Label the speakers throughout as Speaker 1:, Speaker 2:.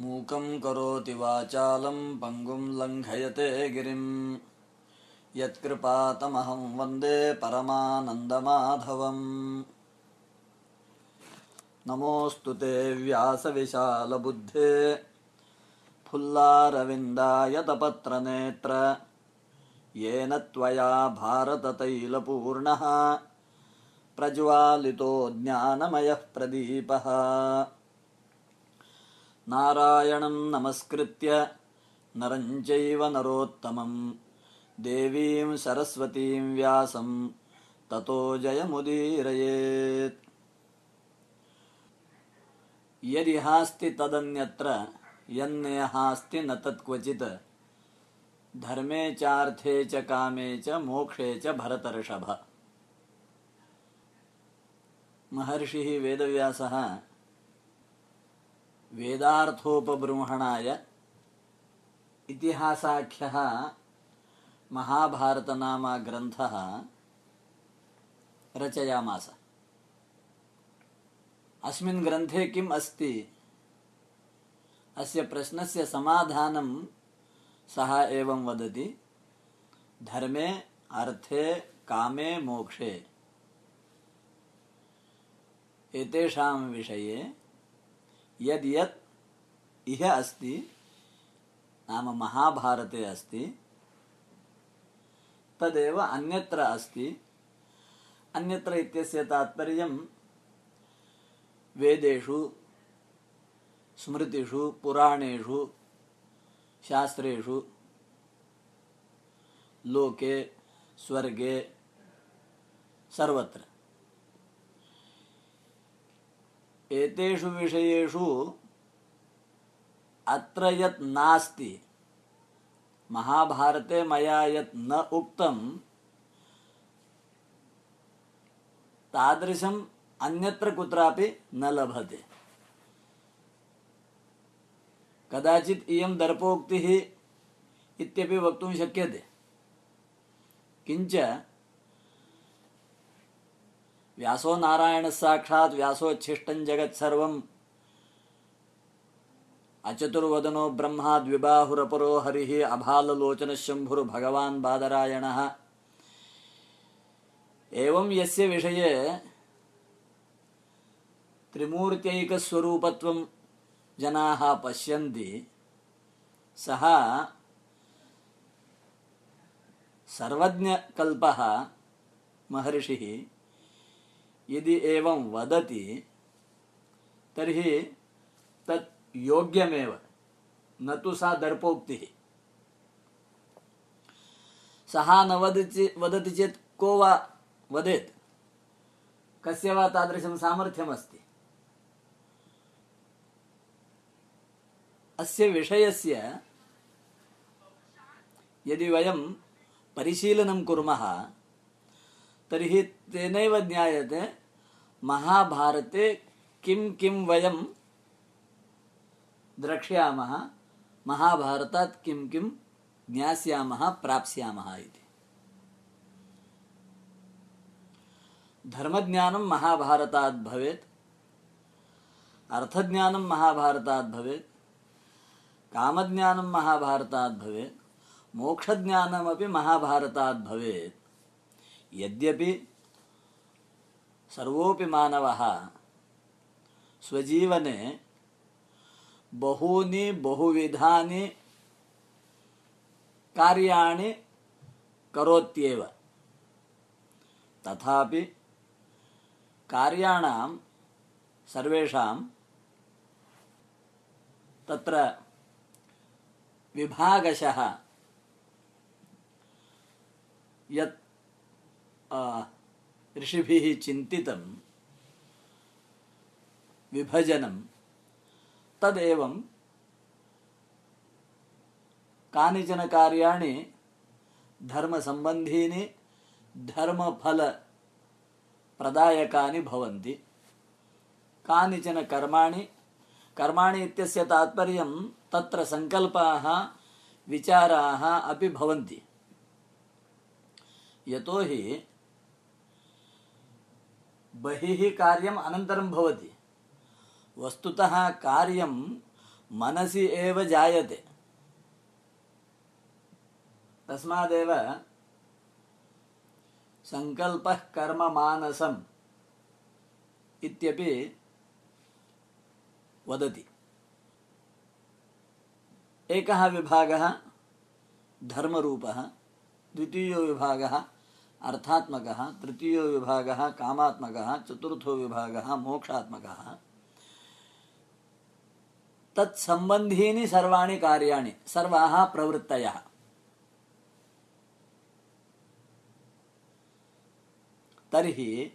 Speaker 1: मूकं करोति वाचालं पङ्गुं लङ्घयते गिरिं यत्कृपातमहं वन्दे परमानन्दमाधवम्। नमोऽस्तु ते व्यासविशालबुद्धे। फुल्लारविन्दायतपत्रनेत्र येन त्वया भारततैलपूर्णः। प्रज्वालितो ज्ञानमयः प्रदीपः नारायणं नमस्कृत्य नरं चैव नरोत्तमं। देवीं सरस्वतीं व्यासं ततो जयमुदीरयेत्। यदिहास्ति तदन्यत्र यन्नेहास्ति न तत्क्वचित्। धर्मे चार्थे च कामे च मोक्षे च भरतर्षभ। महर्षिः वेदव्यासः वेदार्थोपबृंहणाय इतिहासाख्यः महाभारतनामा ग्रन्थः रचयामास। अस्मिन् ग्रन्थे किम् अस्ति? अस्य प्रश्नस्य समाधानं सः एवं वदति, धर्मे, अर्थे, कामे, मोक्षे। एतेषां विषये यद् यत् इह अस्ति, नाम महाभारते अस्ति, तदेव अन्यत्र अस्ति। अन्यत्र इत्यस्य तात्पर्यं वेदेषु, स्मृतिषु, पुराणेषु, शास्त्रेषु, लोके, स्वर्गे, सर्वत्र। एतेषु विषयेषु अत्र यत् नास्ति महाभारते मया यत् न उक्तं तादृशम् अन्यत्र कुत्रापि न लभते। कदाचित् इयं दर्पोक्तिः इत्यपि वक्तुं शक्यते। किञ्च व्यासो नारायणः साक्षात् व्यासोच्छिष्टं जगत्सर्वम् अचतुर्वदनो ब्रह्मा द्विबाहुरपरो हरिः अभाललोचनः शम्भुर्भगवान् बादरायणः। एवं यस्य विषये त्रिमूर्त्यैकस्वरूपत्वं जनाः पश्यन्ति, सः सर्वज्ञकल्पः महर्षिः यदि एवं वदति, तर्हि तत् योग्यमेव। न तु सा दर्पोक्तिः। सः न वदति वदति चेत् को वा वदेत्? कस्य वा तादृशं सामर्थ्यमस्ति? अस्य विषयस्य यदि वयं परिशीलनं कुर्मः, तर्हि तेनैव ज्ञायते महाभारते किं किं वयं द्रक्ष्यामः, महाभारतात् किं किं ज्ञास्यामः, प्राप्स्यामः इति। धर्मज्ञानं महाभारतात् भवेत्, अर्थज्ञानं महाभारतात् भवेत्, कामज्ञानं महाभारतात् भवेत्, मोक्षज्ञानमपि महाभारतात् भवेत्। यद्यपि सर्वोऽपि मानवः। स्वजीवने बहूनि बहुविधानि कार्याणि करोत्येव। तथापि कार्याणां सर्वेषां तत्र विभागशः यत् ऋषिभिः चिन्तितं, विभजनं, तदेवं कानिचन कार्याणि धर्मसम्बन्धीनि धर्मफलप्रदायकानि भवन्ति। कानिचन कर्माणि कर्माणि इत्यस्य तात्पर्यं तत्र सङ्कल्पाः, विचाराः अपि भवन्ति। यतोहि बहिः कार्यम् अनन्तरं भवति। वस्तुतः कार्यं मनसि एव जायते। तस्मादेव सङ्कल्पः कर्म मानसम् इत्यपि वदति। एकः विभागः धर्मरूपः, द्वितीयो विभागः अर्थात्मकः, तृतीयो विभागः, कामात्मकः, चतुर्थो विभागः, मोक्षात्मकः। तत्सम्बन्धीनि सर्वाणि कार्याणि, सर्वाः प्रवृत्तयः। तर्हि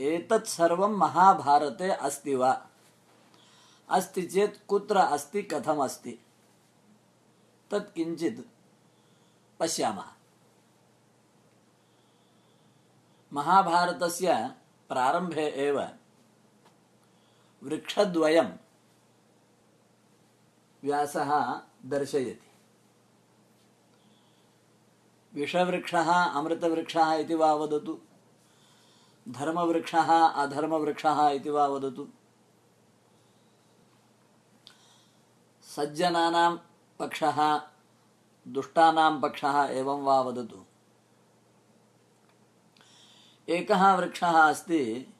Speaker 1: एतत् सर्वं महाभारते अस्ति वा? अस्ति चेत् कुत्र अस्ति कथम् अस्ति तत् किञ्चित् पश्यामः। महाभारतस्य प्रारम्भे एव वृक्षद्वयं व्यासः दर्शयति। विषवृक्षः, अमृतवृक्षः इति वा वदतु। धर्मवृक्षः, अधर्मवृक्षः इति वा वदतु। सज्जनानां पक्षः दुष्टानां पक्षः एवं वा वदतु। एकः वृक्षः अस्ति,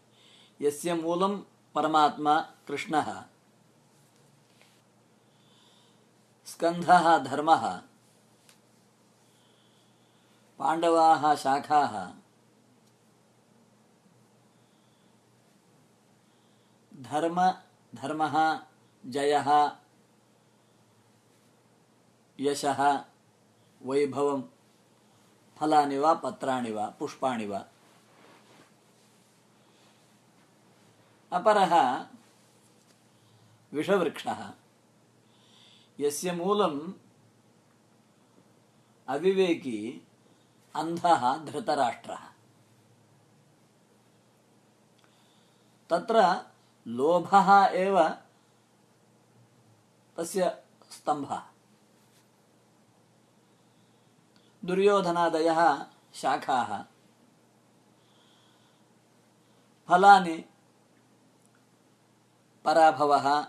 Speaker 1: यस्य मूलं परमात्मा कृष्णः। स्कन्धः धर्मः। पाण्डवाः शाखाः। धर्म, धर्मः, जयः, यशः। वैभवं फलानि वा, पत्राणि वा, पुष्पाणि वा। अपरः विषवृक्षः। यस्य मूलम् अविवेकी अन्धः धृतराष्ट्रः। तत्र लोभः एव तस्य स्तम्भः। दुर्योधनादयः शाखाः। फलानि पराभवः,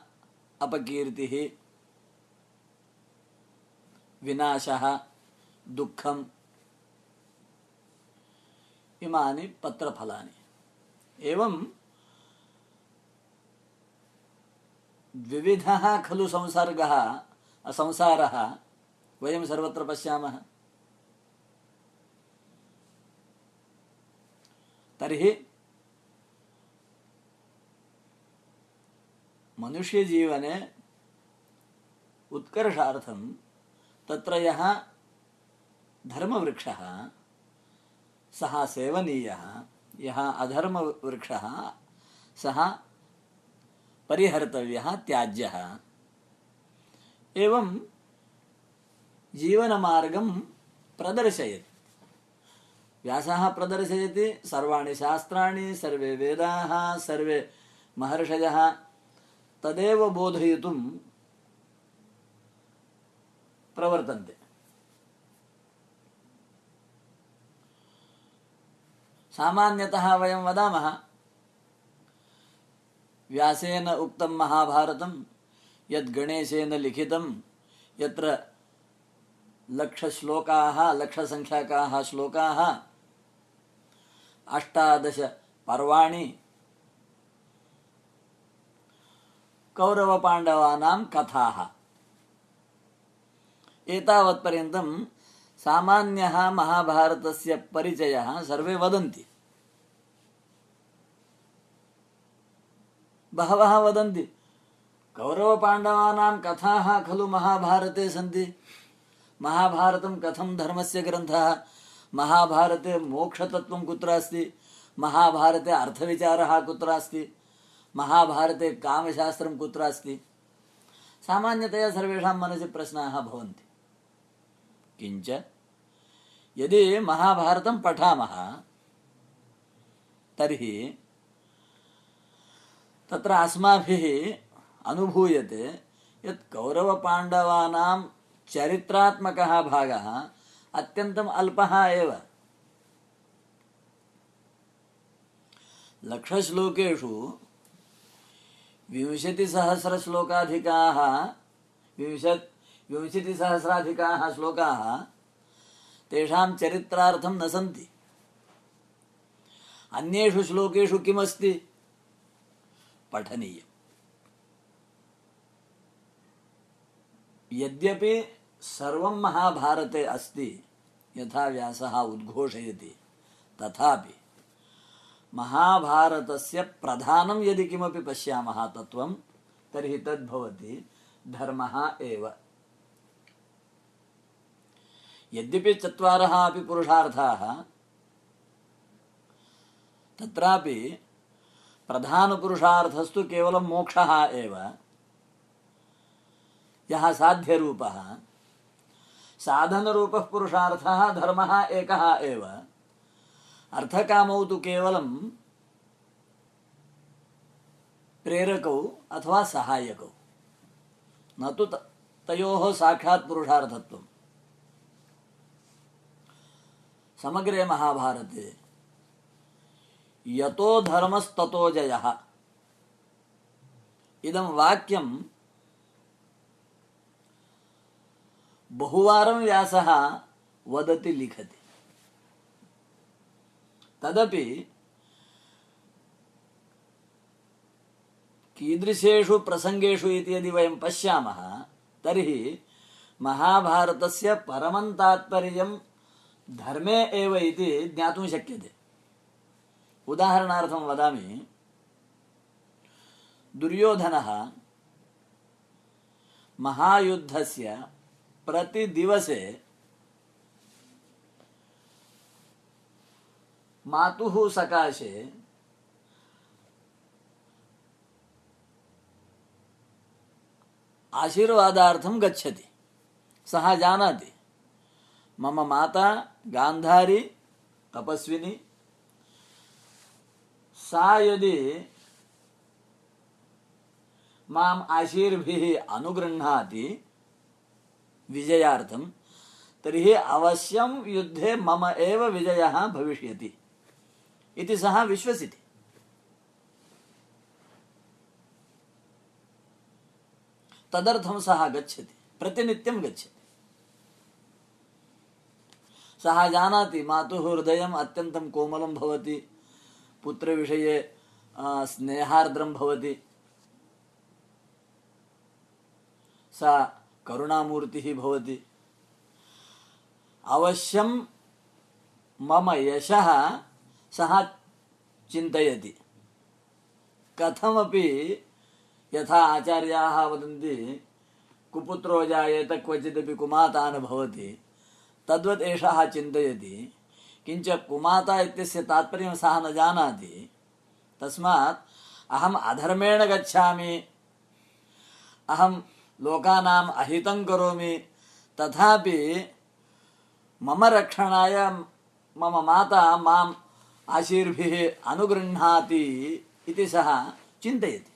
Speaker 1: अपकीर्तिः, विनाशः, दुःखम्, इमानि पत्रफलानि। एवं द्विविधः खलु संसर्गः संसारः वयं सर्वत्र पश्यामः। तर्हि मनुष्यजीवने उत्कर्षार्थं तत्र यः धर्मवृक्षः, सः सेवनीयः, यः अधर्मवृक्षः, सः परिहर्तव्यः, त्याज्यः। एवं जीवनमार्गं प्रदर्शयति। व्यासः प्रदर्शयति सर्वाणि शास्त्राणि सर्वे वेदाः सर्वे महर्षयः। तदेव बोधयितुं प्रवर्तन्ते। सामान्यतः वयं वदामः व्यासेन उक्तं महाभारतं यद् गणेशेन लिखितं यत्र लक्षश्लोकाः लक्षसङ्ख्याकाः श्लोकाः अष्टादश पर्वाणि। कौरवपाण्डवानां कथाः। एतावत्पर्यन्तं सामान्यः महाभारतस्य परिचयः सर्वे वदन्ति। बहवः वदन्ति कौरवपाण्डवानां कथाः खलु महाभारते सन्ति? महाभारतं कथं धर्मस्य ग्रन्थः? महाभारते मोक्षतत्त्वं कुत्र अस्ति? महाभारते अर्थविचारः कुत्र अस्ति? महाभारते कामशास्त्रं कुत्र अस्ति? सामान्यतया सर्वेषां मनसि प्रश्नाः भवन्ति। किञ्च यदि महाभारतं पठामः, तर्हि तत्र अस्माभिः अनुभूयते यत् कौरवपाण्डवानां चरित्रात्मकः भागः अत्यन्तम् अल्पः एव। लक्षश्लोकेषु विंशतिसहस्रश्लोकाधिकाः, विंशत्, विंशतिसहस्राधिकाः श्लोकाः तेषां चरित्रार्थं न सन्ति। अन्येषु श्लोकेषु किमस्ति? पठनीयम्। यद्यपि सर्वं महाभारते अस्ति, यथा व्यासः उद्घोषयति। तथापि महाभारतस्य प्रधानं यदि किमपि पश्यामः तत्त्वं, तर्हि तद्भवति धर्मः एव। यद्यपि चत्वारः अपि पुरुषार्थाः, तत्रापि प्रधानपुरुषार्थस्तु केवलं मोक्षः एव, यः साध्यरूपः साधनरूपः पुरुषार्थः धर्मः एकः एव। अर्थकामौ तु केवलं प्रेरकौ अथवा सहायकौ। न तु तयोः साक्षात् पुरुषार्थत्वम्। समग्रे महाभारते, यतो धर्मस्ततो जयः। इदं वाक्यं बहुवारं व्यासः वदति लिखति। तदपि कीदृशेषु प्रसङ्गेषु इति यदि वयं पश्यामः, तर्हि महाभारतस्य परमं तात्पर्यं धर्मे एव इति ज्ञातुं शक्यते। उदाहरणार्थं वदामि, दुर्योधनः महायुद्धस्य प्रतिदिवसे मातुः सकाशे आशीर्वादार्थं गच्छति। सः जानाति। मम माता गान्धारी, तपस्विनी। सा यदि माम् आशीर्भिः अनुगृह्णाति विजयार्थं, तर्हि अवश्यं युद्धे मम एव विजयः भविष्यति। इति सः विश्वसिति। तदर्थं सः गच्छति, प्रतिनित्यं गच्छति। सः जानाति, मातुः हृदयम् अत्यन्तं कोमलं भवति, पुत्रविषये स्नेहार्द्रं भवति। सा करुणामूर्तिः भवति। अवश्यं मम यशः सः चिन्तयति। कथमपि यथा आचार्याः वदन्ति कुपुत्रो जायेत क्वचिदपि कुमाता न भवति, तद्वत् एषः चिन्तयति। किञ्च कुमाता इत्यस्य तात्पर्यं सः न जानाति। तस्मात् अहम् अधर्मेण गच्छामि। अहं लोकानाम् अहितं करोमि। तथापि मम रक्षणाय मम माता माम् आशीर्भिः अनुगृह्णाति इति सः चिन्तयति।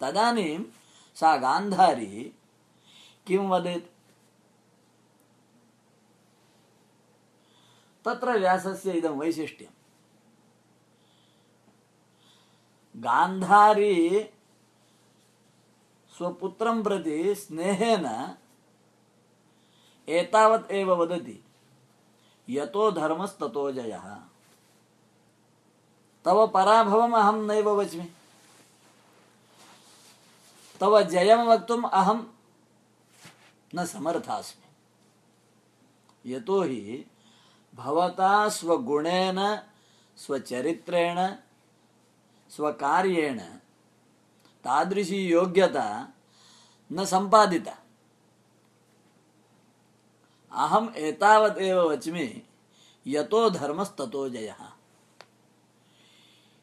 Speaker 1: तदानीं सा गान्धारी किं वदेत्? तत्र व्यासस्य इदं वैशिष्ट्यम्। गान्धारी स्वपुत्रं प्रति स्नेहेन एतावत् एव वदति। यतो धर्मस्ततो जयः। तव पराभवम् अहं नैव वच्मि। तव जयं वक्तुम् अहं न समर्थास्मि। यतोहि भवता स्वगुणेन, स्वचरित्रेण, स्वकार्येण तादृशी योग्यता न सम्पादिता अहम एतावत् एव वच्मि, यतो धर्मस्ततो जयः।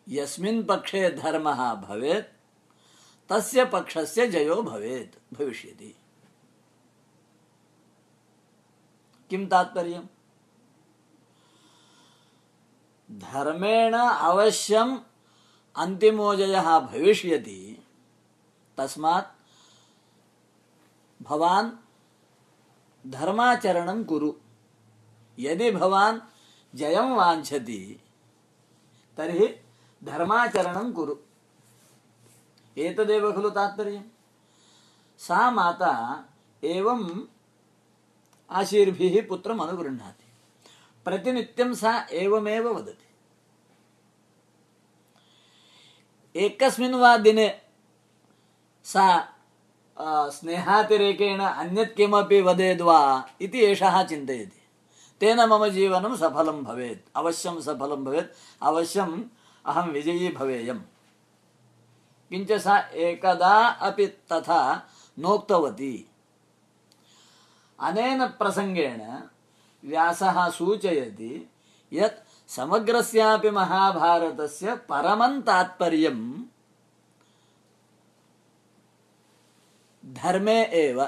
Speaker 1: यस्मिन् पक्षे धर्मः भवेत्, तस्य पक्षस्य जयो भवेत्, भविष्यति। किं तात्पर्यम्? धर्मेण अवश्यम् अन्तिमो जयः भविष्यति। तस्मात् भवान् धर्माचरणं कुरु। यदि भवान् जयं वाञ्छति, तर्हि धर्माचरणं कुरु। एतदेव खलु तात्पर्यं? सा माता एवम् आशीर्भिः पुत्रम् अनुगृह्णाति। प्रतिनित्यं सा एवमेव वदति। एकस्मिन् वा दिने सा स्नेहातिरेकेण अन्यत् किमपि वदेद्वा इति एषः चिन्तयति तेन मम जीवनं सफलं भवेत् अवश्यं सफलं भवेत् अवश्यम् अहं विजयी भवेयम् किञ्च सा एकदा अपि तथा नोक्तवती अनेन प्रसङ्गेण व्यासः सूचयति यत् समग्रस्यापि महाभारतस्य परमं तात्पर्यं धर्मे एव।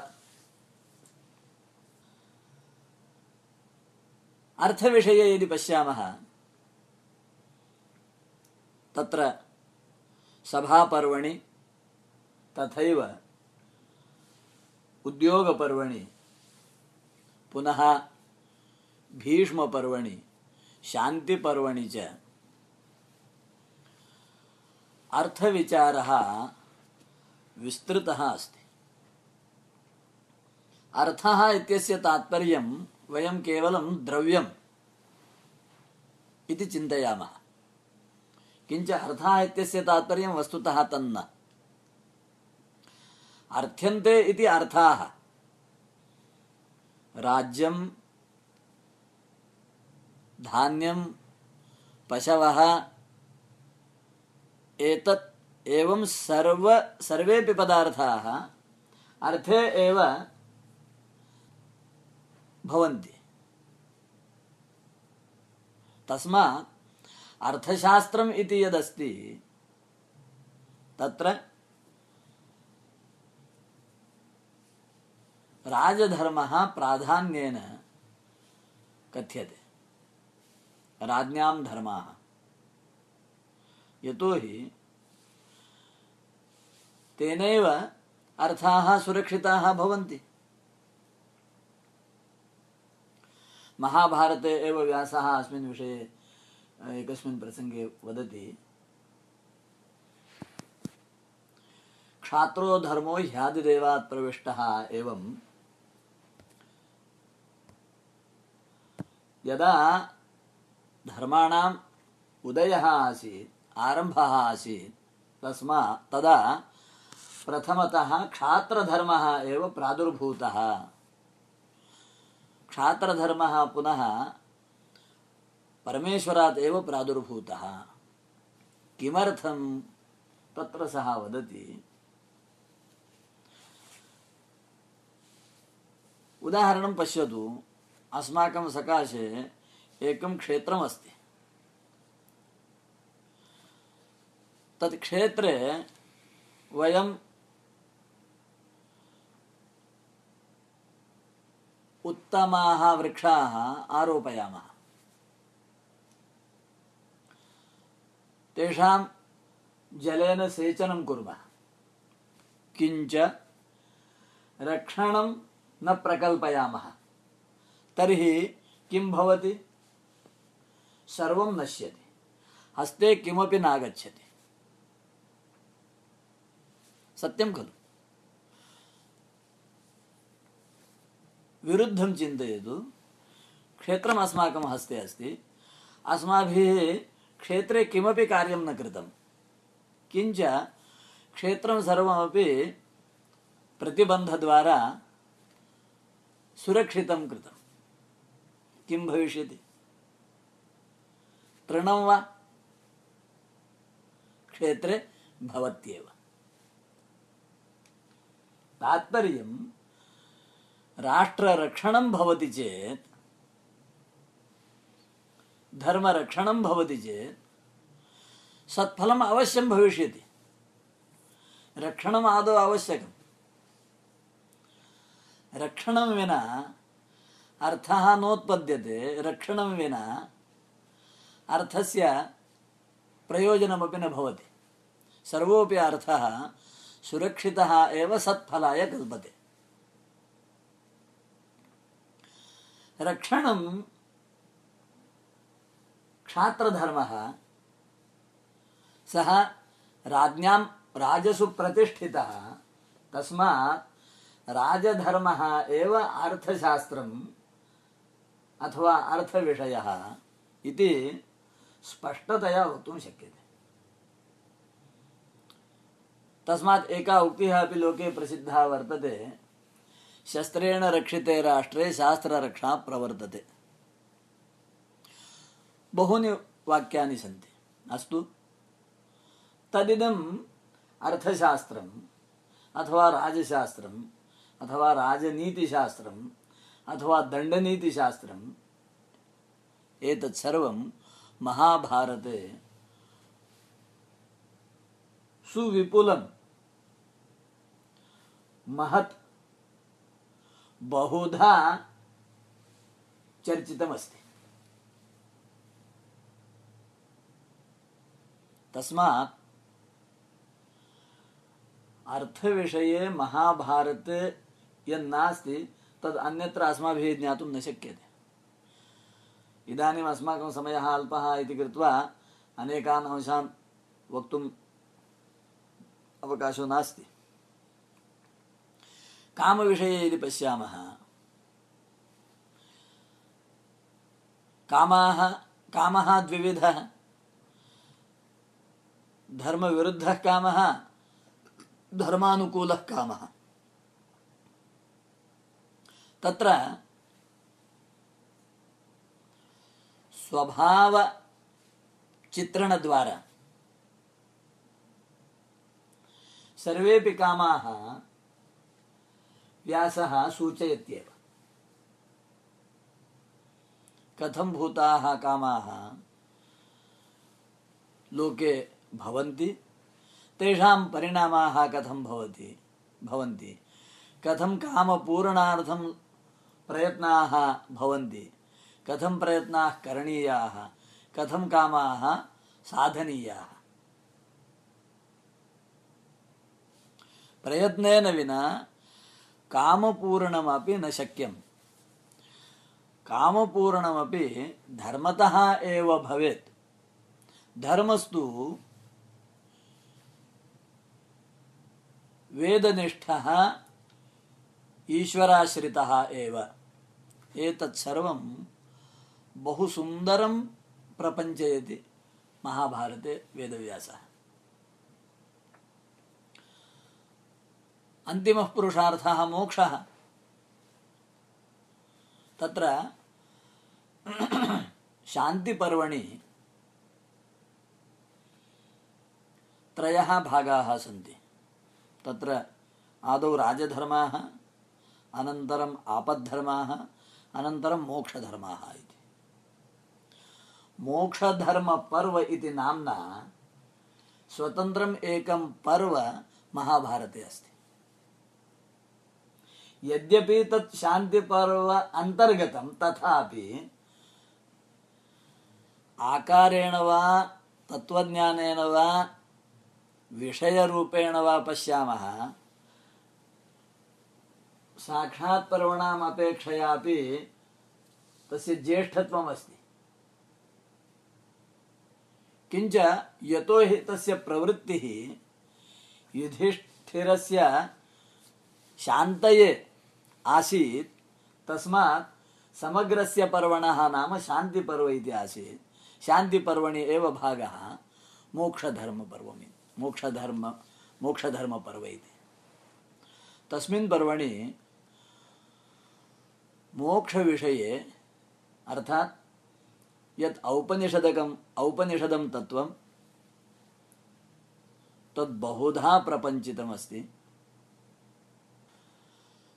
Speaker 1: अर्थविषये यदि पश्यामः, तत्र सभापर्वणि, तथैव उद्योगपर्वणि, पुनः भीष्मपर्वणि, शान्तिपर्वणि च। अर्थविचारः विस्तृतः अस्ति। अर्थः इत्यस्य तात्पर्यं वयं केवलं द्रव्यम् इति चिन्तयामः। किञ्च अर्थः इत्यस्य तात्पर्यं वस्तुतः तन्न। अर्थ्यन्ते इति अर्थाः। राज्यं, धान्यं, पशवः, एतत् एवं सर्व सर्वेपि पदार्थाः। अर्थे एव भवन्ति। तस्मात् अर्थशास्त्रम् इति यदस्ति, तत्र राजधर्मः प्राधान्येन कथ्यते। राज्ञां धर्माः। यतोहि तेनैव अर्थाः सुरक्षिताः भवन्ति। महाभारते एव व्यासः अस्मिन् विषये एकस्मिन् प्रसङ्गे वदति। क्षात्रो धर्मो ह्यादिदेवात् प्रविष्टः एवं यदा धर्माणाम् उदयः आसीत्, आरम्भः आसीत् तस्मात् तदा प्रथमतः क्षात्रधर्मः एव प्रादुर्भूतः। क्षात्रधर्मः पुनः परमेश्वरात् एव प्रादुर्भूतः। किमर्थं तत्र सः वदति? उदाहरणं पश्यतु। अस्माकं सकाशे एकं क्षेत्रमस्ति। तत् क्षेत्रे वयं उत्तमाः वृक्षाः आरोपयामः। तेषां जलेन सेचनं कुर्मः। किञ्च रक्षणं न प्रकल्पयामः। तर्हि किं भवति? सर्वं नश्यति। हस्ते किमपि नागच्छति। सत्यं खलु। विरुद्धं चिन्तयतु। क्षेत्रम् अस्माकं हस्ते अस्ति। अस्माभिः क्षेत्रे किमपि कार्यं न कृतं। किञ्च क्षेत्रं सर्वमपि प्रतिबन्धद्वारा सुरक्षितं कृतं। किं क्षेत्रे भवत्येव। राष्ट्ररक्षणं भवति चेत्, धर्मरक्षणं भवति चेत्, सत्फलम् अवश्यं भविष्यति। रक्षणम् आदौ आवश्यकम्। रक्षणं विना अर्थः नोत्पद्यते। रक्षणं विना अर्थस्य प्रयोजनमपि न भवति। सर्वोऽपि अर्थः सुरक्षितः एव सत्फलाय कल्पते। रक्षणं क्षात्रधर्मः। सः राज्ञां राजसु प्रतिष्ठितः। तस्मात् राजधर्मः एव अर्थशास्त्रम् अथवा अर्थविषयः इति स्पष्टतया वक्तुं शक्यते। तस्मात् एका उक्तिः अपि लोके प्रसिद्धा वर्तते। शस्त्रेण रक्षिते राष्ट्रे शास्त्ररक्षा प्रवर्तते। बहूनि वाक्यानि सन्ति। अस्तु। तदिदम् अर्थशास्त्रम्, अथवा राजशास्त्रम्, अथवा राजनीतिशास्त्रम्, अथवा दण्डनीतिशास्त्रम्, एतत् सर्वं महाभारते सुविपुलं महत् बहुधा चर्चितमस्ति। तस्मात् अर्थविषये महाभारते यन्नास्ति तद् अन्यत्र अस्माभिः ज्ञातुं न शक्यते। इदानीम् अस्माकं समयः अल्पः इति कृत्वा अनेकान् अंशान् वक्तुम् अवकाशो नास्ति। कामविषये यदि पश्यामः कामाः कामः द्विविधः धर्मविरुद्धः कामः धर्मानुकूलः कामः। तत्र स्वभावचित्रणद्वारा सर्वेपि कामाः व्यासः सूचयत्येव। कथं भूताः कामाः? लोके भवन्ति। तेषां परिणामाः कथं भवति? भवन्ति। कथं कामपूरणार्थं प्रयत्नाः भवन्ति? कथं प्रयत्नाः करणीयाः? कथं कामाः साधनीयाः? प्रयत्नेन विना कामपूरणमपि न शक्यम्। कामपूरणमपि धर्मतः एव भवेत्। धर्मस्तु वेदनिष्ठः ईश्वराश्रितः एव। एतत् सर्वं बहु सुन्दरं प्रपञ्चयति महाभारते वेदव्यासः अन्तिमः पुरुषार्थः मोक्षः। तत्र शान्तिपर्वणि त्रयः भागाः सन्ति। तत्र आदौ राजधर्माः, अनन्तरम् आपद्धर्माः अनन्तरं मोक्षधर्माः इति। मोक्षधर्मपर्व इति नाम्ना स्वतन्त्रम् एकं पर्व महाभारते अस्ति। यद्यपि तत् शान्तिपर्व अन्तर्गतं, तथापि आकारेण वा, तत्त्वज्ञानेन वा, विषयरूपेण वा पश्यामः, साक्षात् पर्वणाम् अपेक्षयापि तस्य ज्येष्ठत्वम् अस्ति किञ्च यतो हि तस्य प्रवृत्तिः युधिष्ठिरस्य शान्तये आसीत्, तस्मात् समग्रस्य पर्वणः नाम शान्तिपर्व इति आसीत्। शान्तिपर्वणि एव भागः मोक्षधर्मपर्वम्, मोक्षधर्म, मोक्षधर्मपर्व इति। तस्मिन् पर्वणि मोक्षविषये, अर्थात् यत् औपनिषदकम् औपनिषदं तत्त्वं तद् बहुधा प्रपञ्चितमस्ति।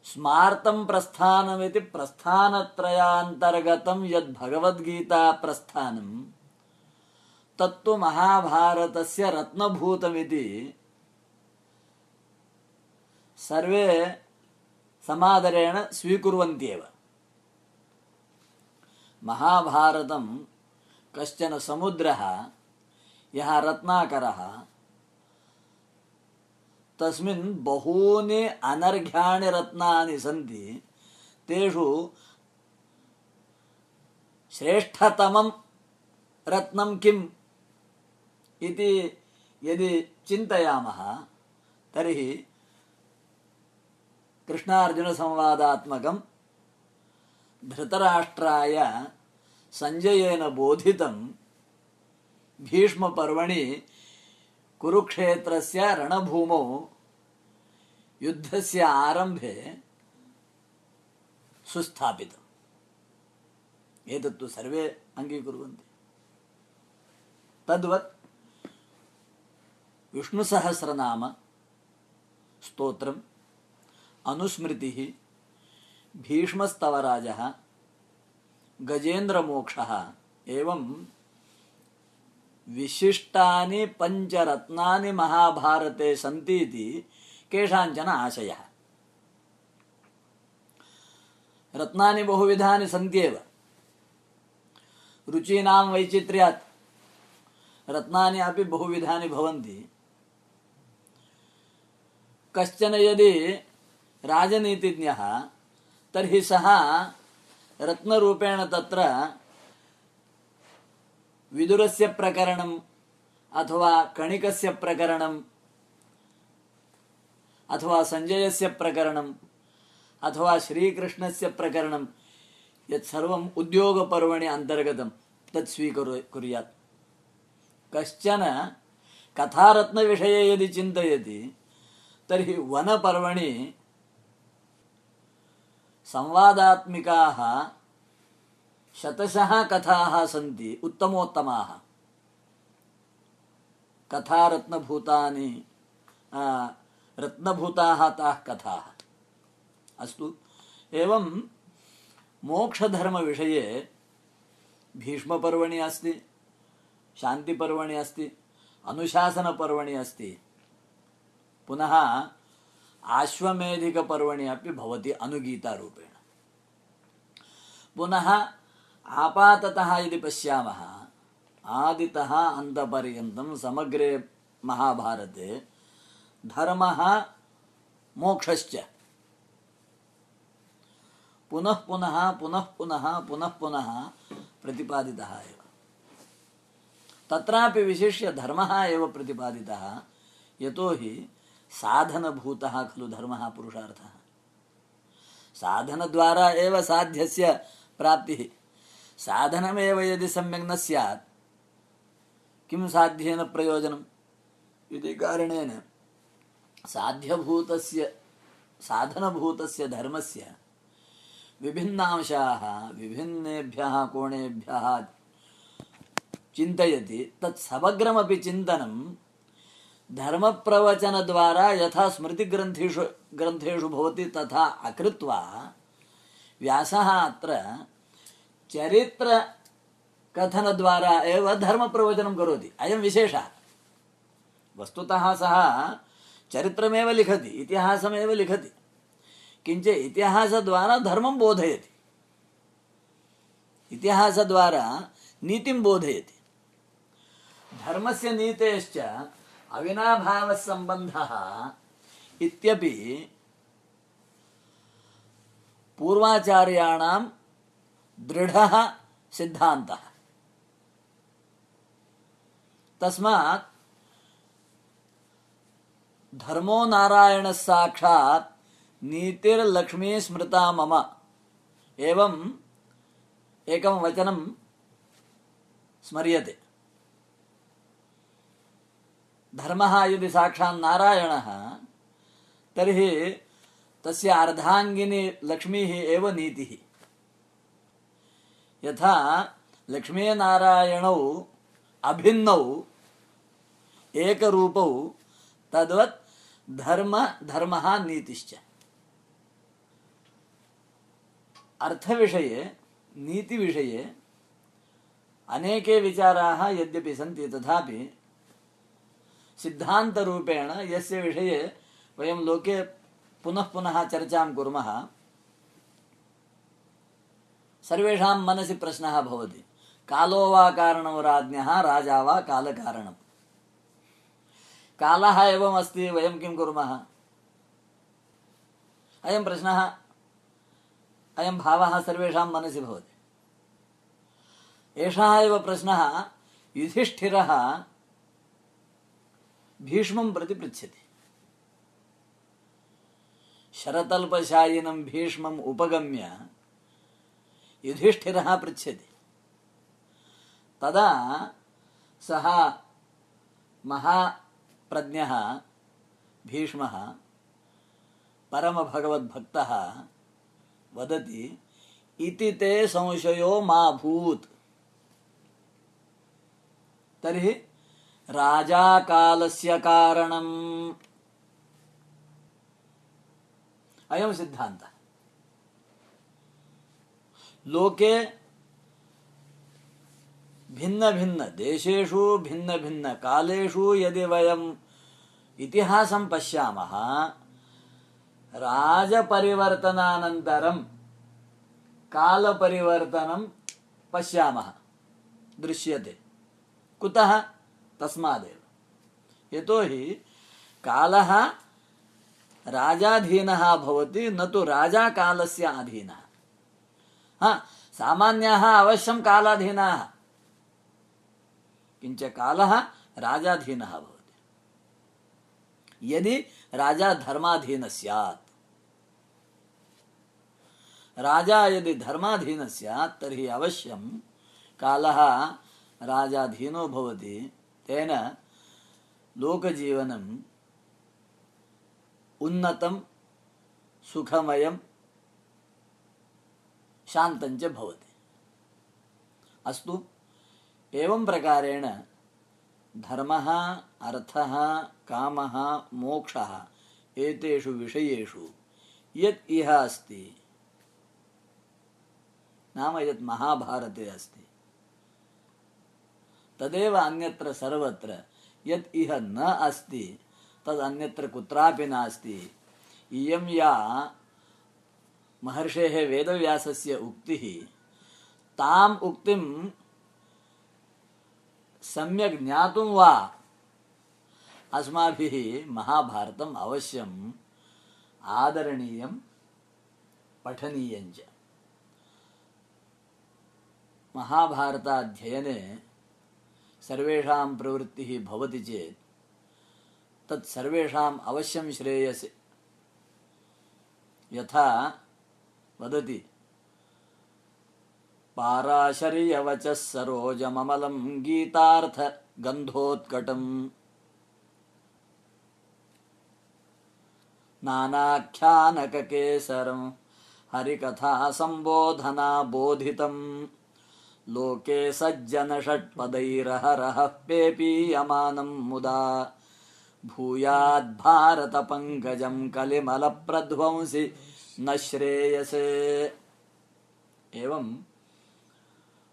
Speaker 1: స్మార్తం ప్రస్థానమితి ప్రస్థానత్రయాంతర్గతం యద్ భగవద్గీతా ప్రస్థానం తత్తు మహాభారతస్య రత్నభూతమితి సర్వే సమాదరేణ స్వీకుర్వంత్యేవ మహాభారతం కశ్చన సముద్రः యः రత్నాకరः तस्मिन् बहूनि अनर्घ्याणि रत्नानि सन्ति। तेषु श्रेष्ठतमं रत्नं किम् इति यदि चिन्तयामः, तर्हि कृष्णार्जुनसंवादात्मकं धृतराष्ट्राय सञ्जयेन बोधितं भीष्मपर्वणि कुरुक्षेत्रस्य रणभूमौ युद्धस्य आरम्भे सुस्थापितम् एतत्तु सर्वे अङ्गीकुर्वन्ति। तद्वत् विष्णुसहस्रनाम स्तोत्रम्, अनुस्मृतिः, भीष्मस्तवराजः, गजेन्द्रमोक्षः एवं विशिष्टानि पञ्चरत्नानि महाभारते सन्ति इति केषाञ्चन आशयः। रत्नानि बहुविधानि सन्त्येव। रुचीनां वैचित्र्यात्। रत्नानि अपि बहुविधानि भवन्ति। कश्चन यदि राजनीतिज्ञः तर्हि सः रत्नरूपेण तत्र विदुरस्य प्रकरणम् अथवा कणिकस्य प्रकरणम् अथवा सञ्जयस्य प्रकरणम् अथवा श्रीकृष्णस्य प्रकरणं यत् सर्वम् उद्योगपर्वणि अन्तर्गतं तत् स्वीकुरु कुर्यात्। कश्चन कथारत्नविषये यदि चिन्तयति तर्हि वनपर्वणि संवादात्मिकाः शतशः कथाः सन्ति उत्तमोत्तमाः। कथारत्नभूतानि रत्नभूताः ताः कथाः। अस्तु एवं मोक्षधर्मविषये भीष्मपर्वणि अस्ति शान्तिपर्वणि अस्ति अनुशासनपर्वणि अस्ति। पुनः आश्वमेधिकपर्वणि अपि भवति अनुगीतारूपेण। पुनः आपाततः यदि पश्यामः, आदितः अन्तपर्यन्तं समग्रे महाभारते धर्मः मोक्षश्च। पुनः पुनः पुनः पुनः पुनः पुनः प्रतिपादितः एव। तत्रापि विशिष्य धर्मः एव प्रतिपादितः, यतोहि साधनभूतः खलु धर्मः पुरुषार्थः। साधनद्वारा एव साध्यस्य प्राप्तिः। साधनमेव यदि सम्यक् न स्यात्, किं साध्येन प्रयोजनम् इति कारणेन साध्यभूतस्य, साधनभूतस्य धर्मस्य विभिन्नांशाः, विभिन्नेभ्यः, कोणेभ्यः चिन्तयति, तत् समग्रमपि चिन्तनं धर्मप्रवचनद्वारा यथा स्मृतिग्रन्थेषु, ग्रन्थेषु भवति तथा अकृत्वा व्यासः अत्र चरित्रकथनद्वारा एव धर्मप्रवचनं करोति। अयं विशेषः। वस्तुतः सः चरित्रमेव लिखति, इतिहासमेव लिखति। किञ्च इतिहासद्वारा धर्मं बोधयति। इतिहासद्वारा नीतिं बोधयति। धर्मस्य नीतेश्च अविनाभावसम्बन्धः इत्यपि पूर्वाचार्याणां दृढः सिद्धान्तः। तस्मात् धर्मो नारायणः साक्षात् नीतिर्लक्ष्मी स्मृता मम। एवं एकं वचनं स्मर्यते। धर्मः यदि साक्षात् नारायणः, तर्हि तस्य अर्धाङ्गिनी लक्ष्मीः एव नीतिः। यथा लक्ष्मीनारायणौ अभिन्नौ एकरूपौ तद्वत् धर्म धर्मः नीतिश्च। अर्थविषये, नीतिविषये अनेके विचाराः यद्यपि सन्ति तथापि सिद्धान्तरूपेण यस्य विषये वयं लोके पुनः पुनः चर्चां कुर्मः। सर्वेषां मनसि प्रश्नः भवति। कालो वा कारणो राज्ञः, राजा वा कालकारणम्। कालः एवमस्ति, वयं किं कुर्मः? अयं प्रश्नः, अयं भावः सर्वेषां मनसि भवति। एषः एव प्रश्नः, युधिष्ठिरः भीष्मं प्रति पृच्छति शरतल्पशायिनं भीष्मम् उपगम्य युधिष्ठिरः पृच्छति। तदा सः महाप्रज्ञः भीष्मः परमभगवद्भक्तः वदति, इति ते संशयो मा भूत्। तर्हि राजाकालस्य कारणम्। अयं सिद्धान्तः। लोके भिन्न भिन्न देशेषु भिन्न भिन्न कालेषु यदि वयम् इतिहासं पश्यामः, राजपरिवर्तनानन्तरं कालपरिवर्तनं पश्यामः। दृश्यते। कुतः? तस्मादेव। यतोहि कालः राजाधीनः भवति, न तु राजा कालस्य अधीनः। हा, सामान्याः अवश्यं कालाधीनाः। किञ्च कालः राजाधीनः यदि राजा धर्माधीनः स्यात्, राजा यदि धर्माधीनः स्यात्, तर्हि अवश्यं कालः राजाधीनो भवति। तेन लोकजीवनम् उन्नतं सुखमयं शान्तञ्च भवति। अस्तु, एवं प्रकारेण धर्मः, अर्थः, कामः, मोक्षः, एतेषु विषयेषु यत् इह अस्ति, नाम यत् महाभारते अस्ति, तदेव अन्यत्र सर्वत्र यत् इह न अस्ति तद् अन्यत्र कुत्रापि नास्ति, इयं या महर्षेः वेदव्यासस्य उक्तिः, ताम् उक्तिं सम्यक् ज्ञातुं वा? अस्माभिः महाभारतम् अवश्यम् आदरणीयं पठनीयञ्च महाभारताध्ययने सर्वेषां प्रवृत्तिः भवति चेत्, तत् सर्वेषाम् अवश्यं श्रेयसे। यथा वदति। पाराशर्यवचः सरोजममलं गीतार्थगन्धोत्कटम् नानाख्यानककेसरं हरिकथासम्बोधना बोधितम् लोके सज्जनषट्पदैरहरः पेपीयमानं मुदा। भूयाद्भारतपङ्कजं कलिमलप्रध्वंसि न श्रेयसे। एवं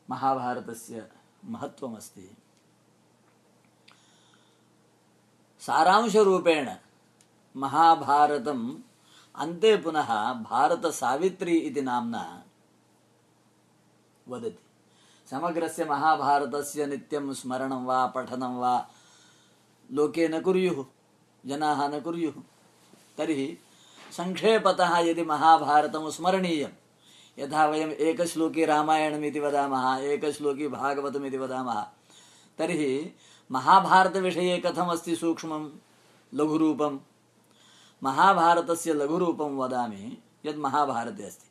Speaker 1: महाभारतस्य महत्त्वमस्ति। सारांशरूपेण महाभारतम् अन्ते पुनः भारतसावित्री इति नाम्ना वदति। समग्रस्य महाभारतस्य नित्यं स्मरणं वा, पठनं वा, लोके न कुर्युः, जनाः न कुर्युः, तर्हि संक्षेपतः यदि महाभारतं स्मरणीयं यथा वयम् एकश्लोकी रामायणमिति वदामः, एकश्लोकी भागवतमिति वदामः, तर्हि महाभारतविषये कथमस्ति सूक्ष्मं लघुरूपं महाभारतस्य लघुरूपं वदामि, यद् महाभारते अस्ति।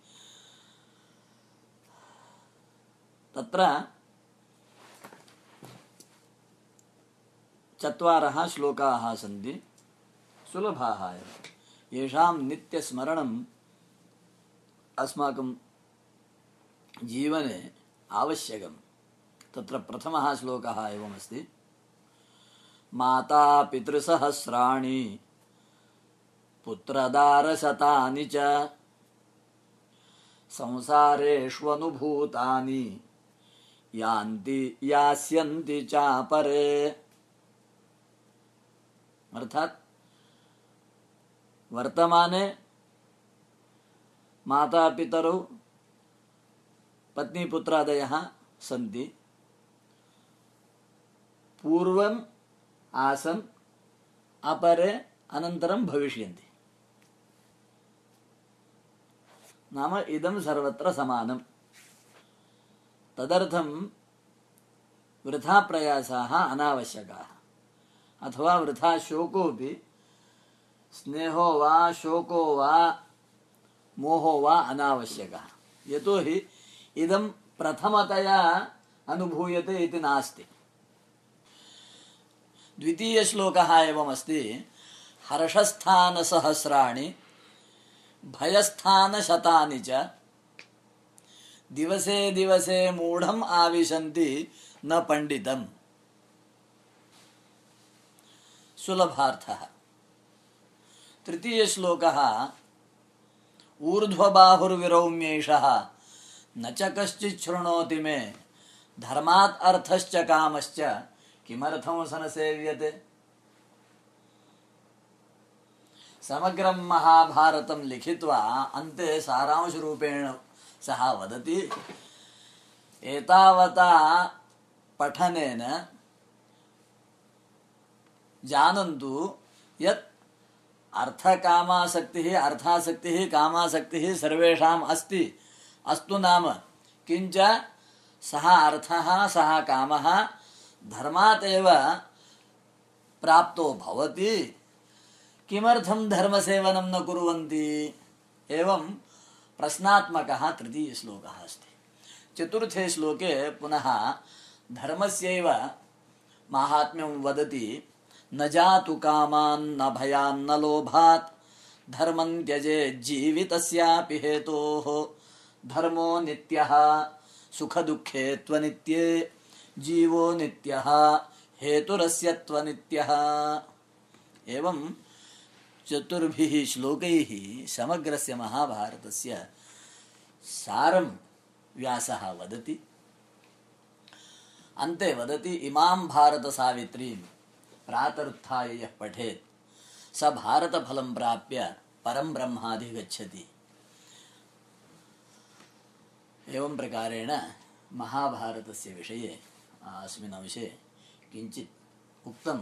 Speaker 1: तत्र चत्वारः श्लोकाः सन्ति, सुलभाः एव। येषां नित्यस्मरणम् अस्माकं जीवने आवश्यकं तत्र प्रथमः श्लोकः एवमस्ति। माता पितृसहस्राणि पुत्रदारशतानि च संसारेष्वनुभूतानि यान्ति यास्यन्ति चापरे। अर्थात वर्तमाने माता पितरौ पत्नी पुत्रादयः सन्ति। पूर्वम् आसन् अपरे अनन्तरं भविष्यन्ति। नाम इदं सर्वत्र समानम्। तदर्थं वृथा प्रयासाः अनावश्यकाः। अथवा वृथा शोकोऽपि स्नेहो वा शोको वा मोहो वा अनावश्यकः। यतोहि इदं प्रथमतया अनुभूयते इति नास्ति। द्वितीयश्लोकः एवमस्ति, हर्षस्थानसहस्राणि, भयस्थानशतानि च, दिवसे दिवसे मूढम् आविशन्ति न पण्डितम्। सुलभार्थः। तृतीयश्लोकः ऊर्ध्वबाहुर्विरौम्येषः, न च कश्चित् शृणोति मे, धर्मात् अर्थश्च कामश्च, किमर्थं स न सेव्यते समग्रं महाभारतं लिखित्वा अन्ते सारांशरूपेण सः वदति, एतावता पठनेन जानन्तु यत् अर्थकामासक्तिः, अर्थासक्तिः, कामासक्तिः सर्वेषाम् अस्ति। अस्तु नाम, किञ्च सः अर्थः, सः कामः धर्मात् प्राप्तो भवति। किमर्थं धर्मसेवनं न कुर्वन्ति? एवं प्रश्नात्मकः तृतीयश्लोकः अस्ति। चतुर्थे श्लोके पुनः धर्मस्यैव माहात्म्यं वदति। न जातु कामान्न भयान्न लोभात्। धर्मं त्यजेत् जीवितस्यापि हेतोः। धर्मो नित्यः, सुखदुःखे त्वनित्ये। जीवो नित्यः, हेतुरस्य त्वनित्यः। एवं चतुर्भिः श्लोकैः समग्रस्य महाभारतस्य सारं व्यासः वदति। अन्ते वदति, इमां भारतसावित्रीं प्रातरुत्थाय यः पठेत्। स भारतफलं प्राप्य परं ब्रह्माधिगच्छति। एवं प्रकारेण महाभारतस्य विषये अस्मिन् अंशे किञ्चित् उक्तं